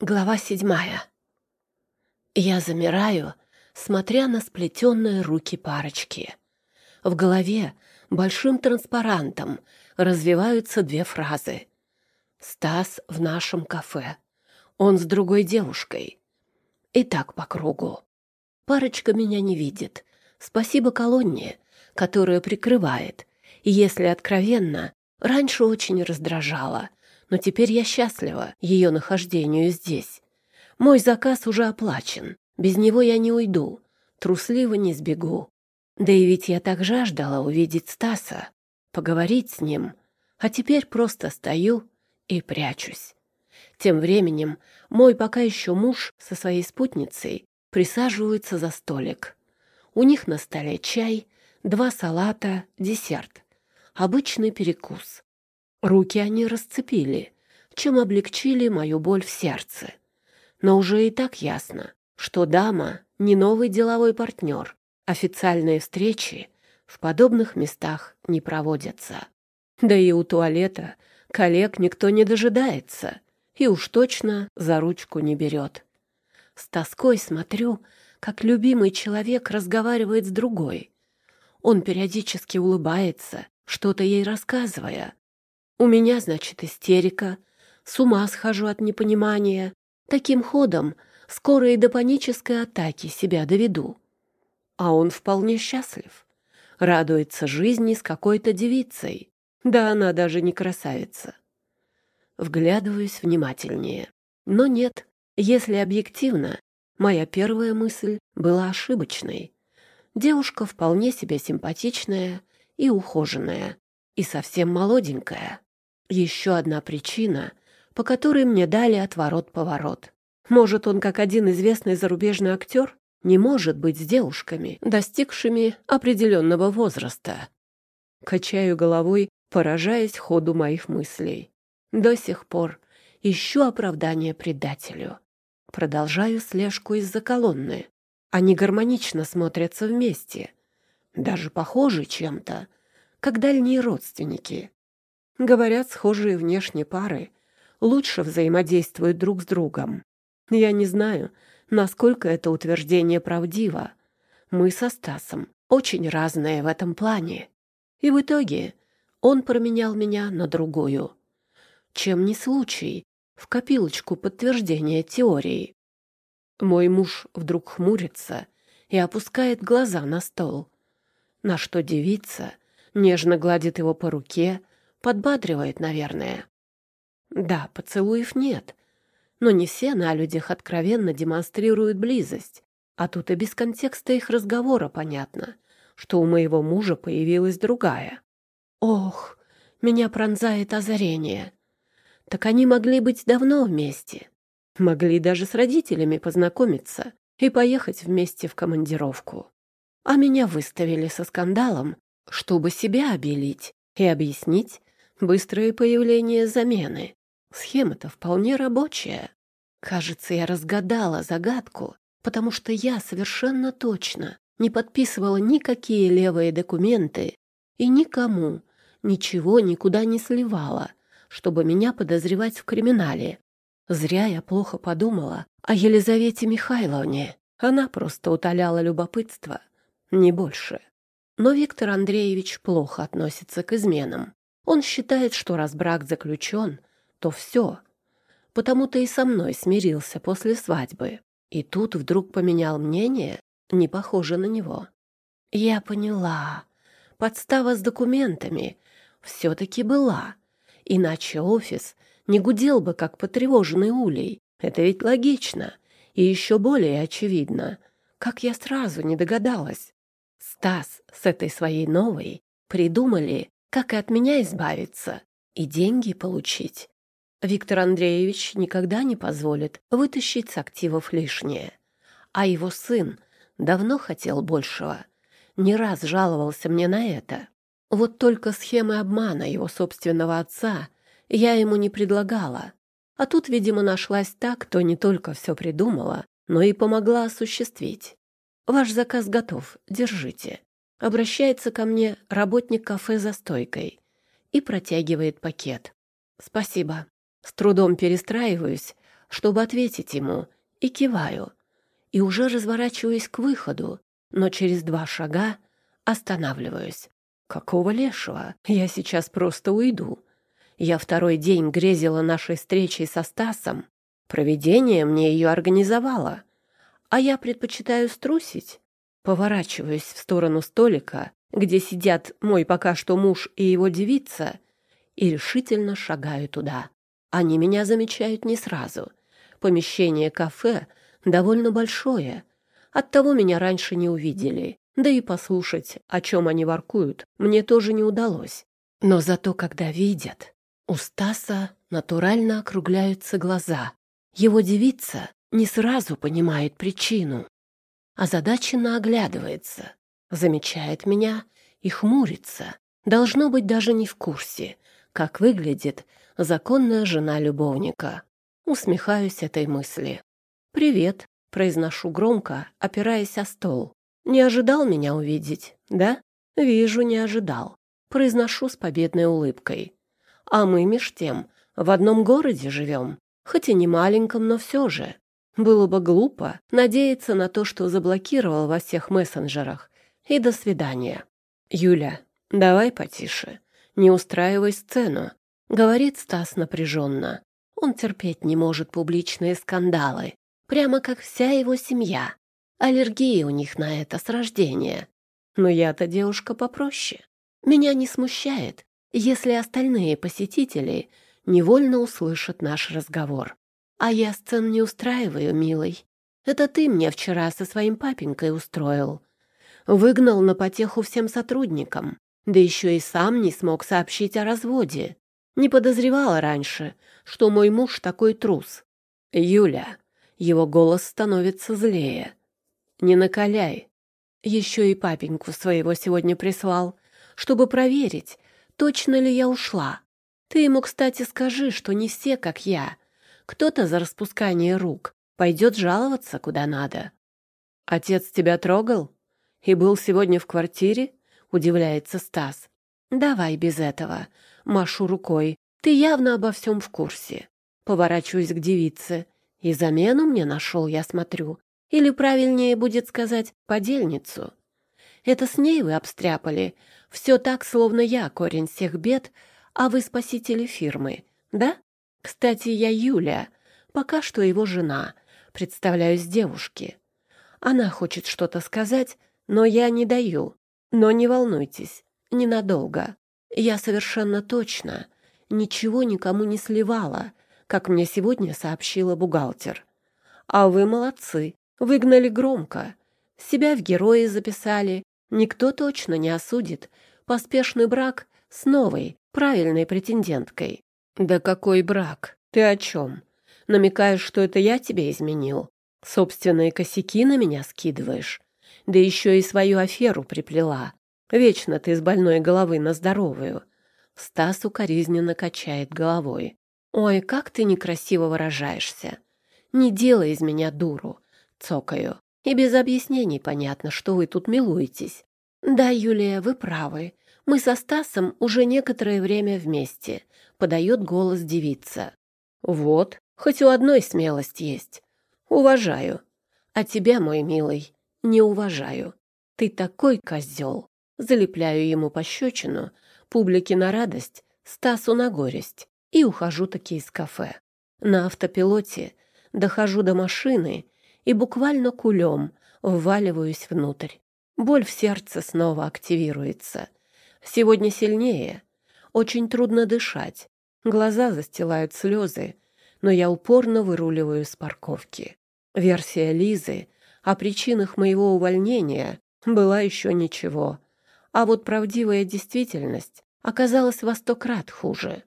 Глава седьмая. Я замираю, смотря на сплетенные руки парочки. В голове большим транспарантом развиваются две фразы. «Стас в нашем кафе. Он с другой девушкой». И так по кругу. Парочка меня не видит. Спасибо колонне, которая прикрывает. И если откровенно, раньше очень раздражала — но теперь я счастлива ее нахождению здесь. Мой заказ уже оплачен, без него я не уйду, трусливо не сбегу. Да и ведь я так жаждала увидеть Стаса, поговорить с ним, а теперь просто стою и прячусь. Тем временем мой пока еще муж со своей спутницей присаживаются за столик. У них на столе чай, два салата, десерт. Обычный перекус. Руки они расцепили, чем облегчили мою боль в сердце. Но уже и так ясно, что дама не новый деловой партнер. Официальные встречи в подобных местах не проводятся. Да и у туалета коллег никто не дожидается и уж точно за ручку не берет. С тоской смотрю, как любимый человек разговаривает с другой. Он периодически улыбается, что-то ей рассказывая, у меня, значит, истерика. С ума схожу от непонимания. Таким ходом скоро и до панической атаки себя доведу. А он вполне счастлив. Радуется жизни с какой-то девицей. Да она даже не красавица. Вглядываюсь внимательнее. Но нет, если объективно, моя первая мысль была ошибочной. Девушка вполне себе симпатичная и ухоженная, и совсем молоденькая. Еще одна причина, по которой мне дали отворот-поворот. Может, он, как один известный зарубежный актер, не может быть с девушками, достигшими определенного возраста. Качаю головой, поражаясь ходу моих мыслей. До сих пор ищу оправдание предателю. Продолжаю слежку из-за колонны. Они гармонично смотрятся вместе. Даже похожи чем-то, как дальние родственники. Говорят, схожие внешне пары лучше взаимодействуют друг с другом. Я не знаю, насколько это утверждение правдиво. Мы со Стасом очень разные в этом плане. И в итоге он променял меня на другую. Чем не случай, в копилочку подтверждения теории. Мой муж вдруг хмурится и опускает глаза на стол, на что девица нежно гладит его по руке, Подбадривает, наверное. Да, поцелуев нет. Но не все на людях откровенно демонстрируют близость. А тут и без контекста их разговора понятно, что у моего мужа появилась другая. Ох, меня пронзает озарение. Так они могли быть давно вместе. Могли даже с родителями познакомиться и поехать вместе в командировку. А меня выставили со скандалом, чтобы себя обелить и объяснить, Быстрое появление замены. Схема-то вполне рабочая. Кажется, я разгадала загадку, потому что я совершенно точно не подписывала никакие левые документы и никому ничего никуда не сливала, чтобы меня подозревать в криминале. Зря я плохо подумала о Елизавете Михайловне. Она просто утоляла любопытство, не больше. Но Виктор Андреевич плохо относится к изменам. Он считает, что раз брак заключен, то все. Потому-то и со мной смирился после свадьбы. И тут вдруг поменял мнение, не похоже на него. Я поняла. Подстава с документами все-таки была. Иначе офис не гудел бы, как потревоженный улей. Это ведь логично. И еще более очевидно. Как я сразу не догадалась. Стас с этой своей новой придумали как и от меня избавиться и деньги получить. Виктор Андреевич никогда не позволит вытащить с активов лишнее. А его сын давно хотел большего. Не раз жаловался мне на это. Вот только схемы обмана его собственного отца я ему не предлагала. А тут, видимо, нашлась та, кто не только все придумала, но и помогла осуществить. Ваш заказ готов, держите. Обращается ко мне работник кафе за стойкой и протягивает пакет. Спасибо. С трудом перестраиваюсь чтобы ответить ему, и киваю. И уже разворачиваюсь к выходу, но через два шага останавливаюсь. Какого лешего? Я сейчас просто уйду. Я второй день грезила нашей встречей со Стасом. Провидение мне ее организовало. А я предпочитаю струсить. Поворачиваюсь в сторону столика, где сидят мой пока что муж и его девица, и решительно шагаю туда. Они меня замечают не сразу. Помещение кафе довольно большое. Оттого меня раньше не увидели. Да и послушать, о чем они воркуют, мне тоже не удалось. Но зато, когда видят, у Стаса натурально округляются глаза. Его девица не сразу понимает причину. Озадаченно оглядывается, замечает меня и хмурится. Должно быть даже не в курсе, как выглядит законная жена любовника. Усмехаюсь этой мысли. «Привет», — произношу громко, опираясь о стол. «Не ожидал меня увидеть, да?» «Вижу, не ожидал». Произношу с победной улыбкой. «А мы, меж тем, в одном городе живем, хоть и не маленьком, но все же. Было бы глупо надеяться на то, что заблокировал во всех мессенджерах. И до свидания. Юля, давай потише. Не устраивай сцену, говорит Стас напряженно. Он терпеть не может публичные скандалы, прямо как вся его семья. Аллергия у них на это с рождения. Но я-то девушка попроще. Меня не смущает, если остальные посетители невольно услышат наш разговор. А я сцен не устраиваю, милый. Это ты мне вчера со своим папенькой устроил. Выгнал на потеху всем сотрудникам, да еще и сам не смог сообщить о разводе. Не подозревала раньше, что мой муж такой трус. Юля, его голос становится злее. Не накаляй. Еще и папеньку своего сегодня прислал, чтобы проверить, точно ли я ушла. Ты ему, кстати, скажи, что не все, как я. Кто-то за распускание рук пойдет жаловаться куда надо. Отец тебя трогал? И был сегодня в квартире? Удивляется Стас. Давай без этого. Машу рукой. Ты явно обо всем в курсе. Поворачиваюсь к девице. И замену мне нашел, я смотрю. Или правильнее будет сказать, подельницу. Это с ней вы обстряпали. Все так, словно я корень всех бед, а вы спасители фирмы, да? Кстати, я Юля, пока что его жена, представляюсь девушке. Она хочет что-то сказать, но я не даю. Но не волнуйтесь, ненадолго. Я совершенно точно ничего никому не сливала, как мне сегодня сообщила бухгалтер. А вы молодцы, выгнали громко. Себя в герои записали. Никто точно не осудит поспешный брак с новой, правильной претенденткой. Да какой брак? Ты о чем? Намекаешь, что это я тебе изменил? Собственные косяки на меня скидываешь? Да еще и свою аферу приплела. Вечно ты с больной головы на здоровую. Стас укоризненно качает головой. Ой, как ты некрасиво выражаешься. Не делай из меня дуру. Цокаю. И без объяснений понятно, что вы тут милуетесь. Да, Юлия, вы правы. Мы со Стасом уже некоторое время вместе. Подает голос девица. Вот, хоть у одной смелость есть. Уважаю. А тебя, мой милый, не уважаю. Ты такой козел. Залепляю ему пощечину, публике на радость, Стасу на горесть. И ухожу таки из кафе. На автопилоте дохожу до машины и буквально кулем вваливаюсь внутрь. Боль в сердце снова активируется. Сегодня сильнее. Очень трудно дышать. Глаза застилают слезы, но я упорно выруливаю с парковки. Версия Лизы о причинах моего увольнения была еще ничего. А вот правдивая действительность оказалась во сто крат хуже.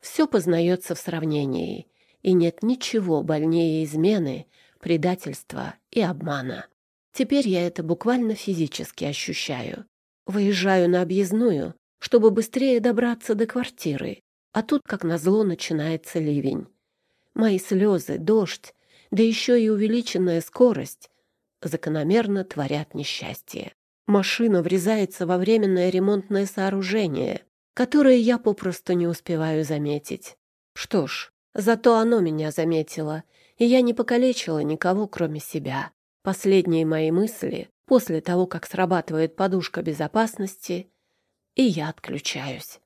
Все познается в сравнении, и нет ничего больнее измены, предательства и обмана. Теперь я это буквально физически ощущаю. Выезжаю на объездную, чтобы быстрее добраться до квартиры, а тут, как назло, начинается ливень. Мои слезы, дождь, да еще и увеличенная скорость закономерно творят несчастье. Машина врезается во временное ремонтное сооружение, которое я попросту не успеваю заметить. Что ж, Зато оно меня заметило, и я не покалечила никого, кроме себя. Последние мои мысли после того, как срабатывает подушка безопасности, и я отключаюсь.